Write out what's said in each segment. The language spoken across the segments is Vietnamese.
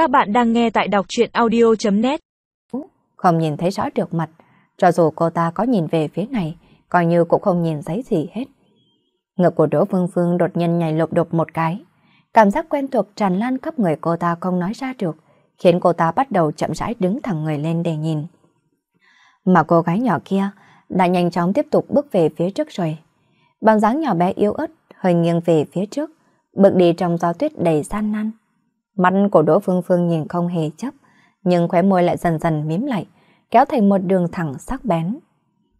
Các bạn đang nghe tại đọc truyện audio.net Không nhìn thấy rõ được mặt, cho dù cô ta có nhìn về phía này, coi như cũng không nhìn thấy gì hết. Ngực của Đỗ Phương Phương đột nhiên nhảy lộp đột một cái. Cảm giác quen thuộc tràn lan khắp người cô ta không nói ra được, khiến cô ta bắt đầu chậm rãi đứng thẳng người lên để nhìn. Mà cô gái nhỏ kia đã nhanh chóng tiếp tục bước về phía trước rồi. Bằng dáng nhỏ bé yếu ớt, hơi nghiêng về phía trước, bước đi trong gió tuyết đầy gian nan. Mắt của Đỗ Phương Phương nhìn không hề chấp, nhưng khóe môi lại dần dần mím lại, kéo thành một đường thẳng sắc bén.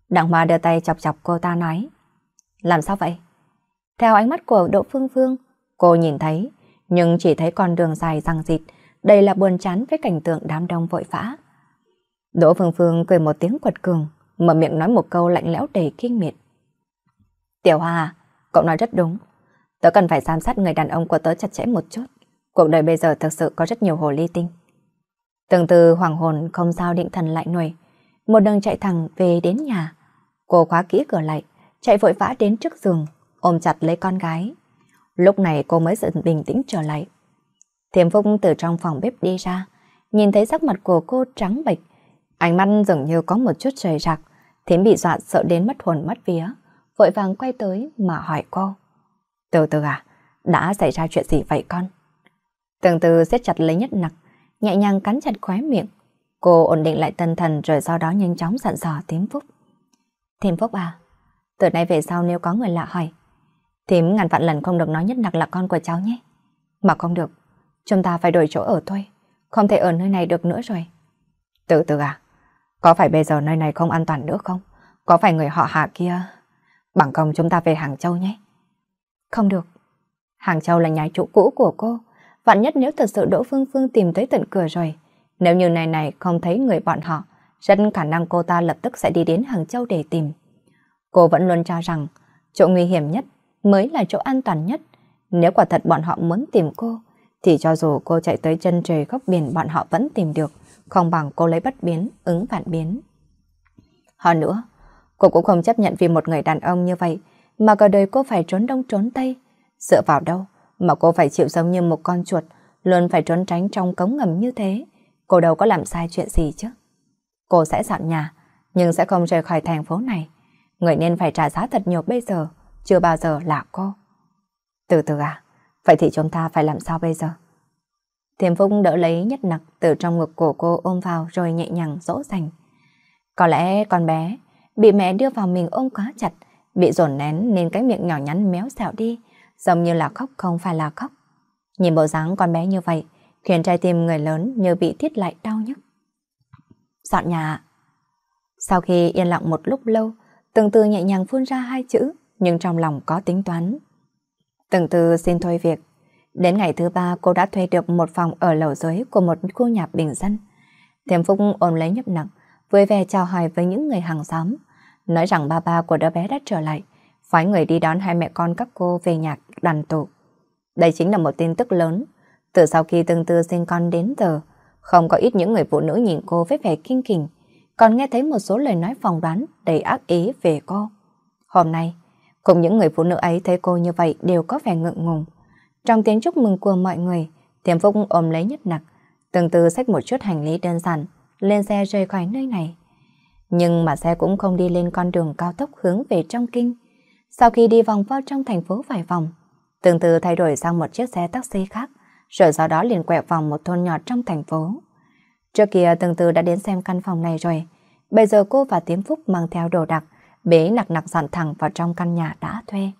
Đặng Hoa đưa tay chọc chọc cô ta nói. Làm sao vậy? Theo ánh mắt của Đỗ Phương Phương, cô nhìn thấy, nhưng chỉ thấy con đường dài răng dịt, đây là buồn chán với cảnh tượng đám đông vội vã. Đỗ Phương Phương cười một tiếng quật cường, mở miệng nói một câu lạnh lẽo đầy kinh miệt. Tiểu Hoa, à, cậu nói rất đúng. Tớ cần phải giám sát người đàn ông của tớ chặt chẽ một chút. Cuộc đời bây giờ thực sự có rất nhiều hồ ly tinh. Từng từ hoàng hồn không sao định thần lại nổi. Một đường chạy thẳng về đến nhà. Cô khóa kỹ cửa lại, chạy vội vã đến trước giường, ôm chặt lấy con gái. Lúc này cô mới dần bình tĩnh trở lại. Thiểm Phúc từ trong phòng bếp đi ra, nhìn thấy sắc mặt của cô trắng bệch, ánh mắt dường như có một chút trời rạc, Thiểm bị dọa sợ đến mất hồn mất vía, vội vàng quay tới mà hỏi cô. Từ từ à, đã xảy ra chuyện gì vậy con? Từng từ siết chặt lấy nhất nặc, nhẹ nhàng cắn chặt khóe miệng. Cô ổn định lại tinh thần rồi sau đó nhanh chóng dặn dò Thiểm Phúc. Thiểm Phúc à, từ nay về sau nếu có người lạ hỏi, Thím ngàn vạn lần không được nói nhất nặc là con của cháu nhé. Mà không được, chúng ta phải đổi chỗ ở thôi. Không thể ở nơi này được nữa rồi. Từ từ à, có phải bây giờ nơi này không an toàn nữa không? Có phải người họ hạ kia... Bằng công chúng ta về Hàng Châu nhé. Không được. Hàng Châu là nhà chủ cũ của cô. Vạn nhất nếu thật sự Đỗ Phương Phương tìm tới tận cửa rồi. Nếu như này này không thấy người bọn họ, rất khả năng cô ta lập tức sẽ đi đến Hàng Châu để tìm. Cô vẫn luôn cho rằng chỗ nguy hiểm nhất mới là chỗ an toàn nhất. Nếu quả thật bọn họ muốn tìm cô, thì cho dù cô chạy tới chân trời góc biển bọn họ vẫn tìm được, không bằng cô lấy bất biến, ứng vạn biến. Hơn nữa, cô cũng không chấp nhận vì một người đàn ông như vậy mà cả đời cô phải trốn đông trốn tây. Dựa vào đâu mà cô phải chịu giống như một con chuột, luôn phải trốn tránh trong cống ngầm như thế. Cô đâu có làm sai chuyện gì chứ. Cô sẽ dọn nhà, nhưng sẽ không rời khỏi thành phố này. Người nên phải trả giá thật nhiều bây giờ chưa bao giờ là cô. Từ từ à, vậy thì chúng ta phải làm sao bây giờ? Thiềm Phúc đỡ lấy nhất nặc từ trong ngực của cô ôm vào rồi nhẹ nhàng dỗ dành. Có lẽ con bé bị mẹ đưa vào mình ôm quá chặt, bị dồn nén nên cái miệng nhỏ nhắn méo xẹo đi, giống như là khóc không phải là khóc. Nhìn bộ dáng con bé như vậy, khiến trái tim người lớn như bị thiết lại đau nhức. Dọn nhà Sau khi yên lặng một lúc lâu, từng từ nhẹ nhàng phun ra hai chữ, nhưng trong lòng có tính toán. Từng từ xin thôi việc. Đến ngày thứ ba cô đã thuê được một phòng ở lầu dưới của một khu nhà bình dân. Thiềm Phúc ôm lấy nhấp nặng, vui vẻ chào hỏi với những người hàng xóm, nói rằng ba ba của đứa bé đã trở lại, phái người đi đón hai mẹ con các cô về nhà đoàn tụ. Đây chính là một tin tức lớn. Từ sau khi từng tư sinh con đến giờ, không có ít những người phụ nữ nhìn cô với vẻ kinh khỉnh, còn nghe thấy một số lời nói phỏng đoán đầy ác ý về cô. Hôm nay, Cùng những người phụ nữ ấy thấy cô như vậy đều có vẻ ngượng ngùng. Trong tiếng chúc mừng của mọi người, Tiềm Phúc ôm lấy nhất nặc, từng từ xách một chút hành lý đơn giản, lên xe rời khỏi nơi này. Nhưng mà xe cũng không đi lên con đường cao tốc hướng về trong kinh. Sau khi đi vòng vào trong thành phố vài vòng, từng từ thay đổi sang một chiếc xe taxi khác, rồi sau đó liền quẹo vòng một thôn nhỏ trong thành phố. Trước kia từng từ đã đến xem căn phòng này rồi, bây giờ cô và Tiếm Phúc mang theo đồ đạc, bế nặc nặc dặn thẳng vào trong căn nhà đã thuê.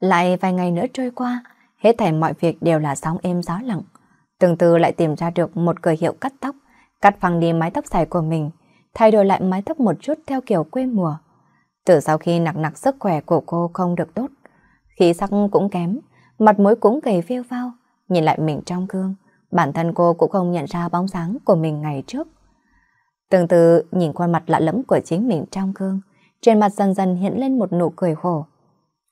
Lại vài ngày nữa trôi qua, hết thảy mọi việc đều là sóng êm gió lặng. Từng từ lại tìm ra được một cửa hiệu cắt tóc, cắt phăng đi mái tóc dài của mình, thay đổi lại mái tóc một chút theo kiểu quê mùa. Từ sau khi nặc nặc sức khỏe của cô không được tốt, khí sắc cũng kém, mặt mũi cũng gầy phêu phao, nhìn lại mình trong gương, bản thân cô cũng không nhận ra bóng dáng của mình ngày trước. Từng từ nhìn khuôn mặt lạ lẫm của chính mình trong gương, trên mặt dần dần hiện lên một nụ cười khổ.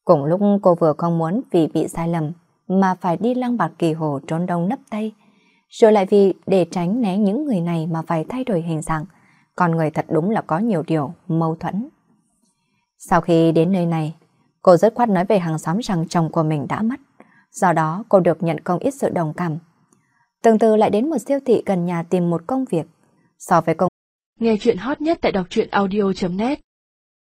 Cùng lúc cô vừa không muốn vì bị sai lầm mà phải đi lăng bạc kỳ hồ trốn đông nấp tay, rồi lại vì để tránh né những người này mà phải thay đổi hình dạng, con người thật đúng là có nhiều điều mâu thuẫn. Sau khi đến nơi này, cô rất khoát nói về hàng xóm rằng chồng của mình đã mất, do đó cô được nhận không ít sự đồng cảm. Từng từ lại đến một siêu thị gần nhà tìm một công việc. So với công Nghe chuyện hot nhất tại đọc truyện audio.net